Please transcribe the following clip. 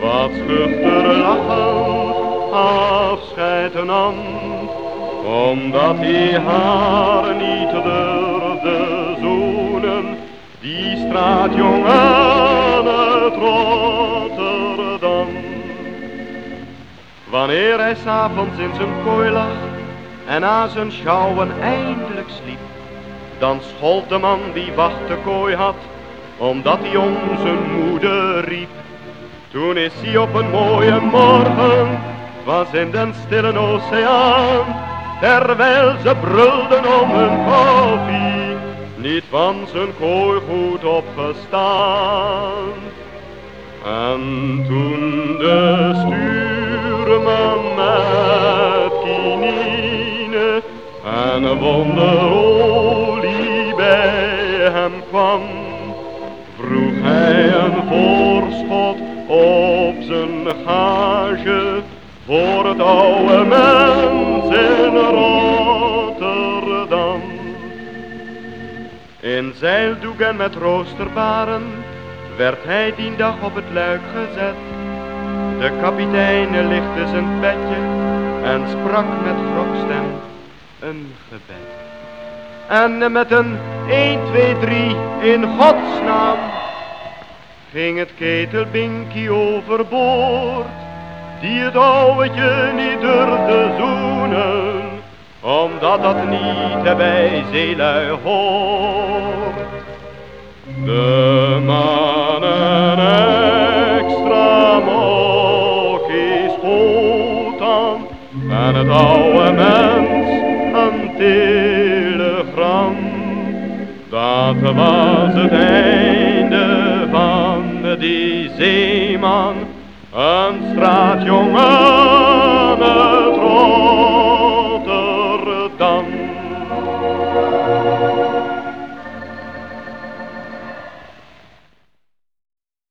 wat schuchter lachend afscheid nam, omdat hij haar niet durfde zoenen, die straatjongen uit Rotterdam. Wanneer hij s'avonds in zijn kooi lag en na zijn schouwen eindelijk sliep, dan schold de man die wacht de kooi had, omdat hij om zijn moeder riep. Toen is hij op een mooie morgen, was in den stille oceaan, terwijl ze brulden om hun koffie, niet van zijn kooi goed opgestaan. En toen de stuurman met kinine en wonderolie gage voor het oude mens in Rotterdam. In zeildoek en met roosterbaren werd hij die dag op het luik gezet. De kapitein lichtte zijn petje en sprak met grokstem een gebed. En met een 1, 2, 3 in godsnaam ging het ketelbinkie overboord, die het ouwetje niet durfde zoenen, omdat dat niet bij zeelui hoort. De mannen extra mokkies goed aan en het oude mens een telegram. Dat was het einde die zeeman, een straatjongen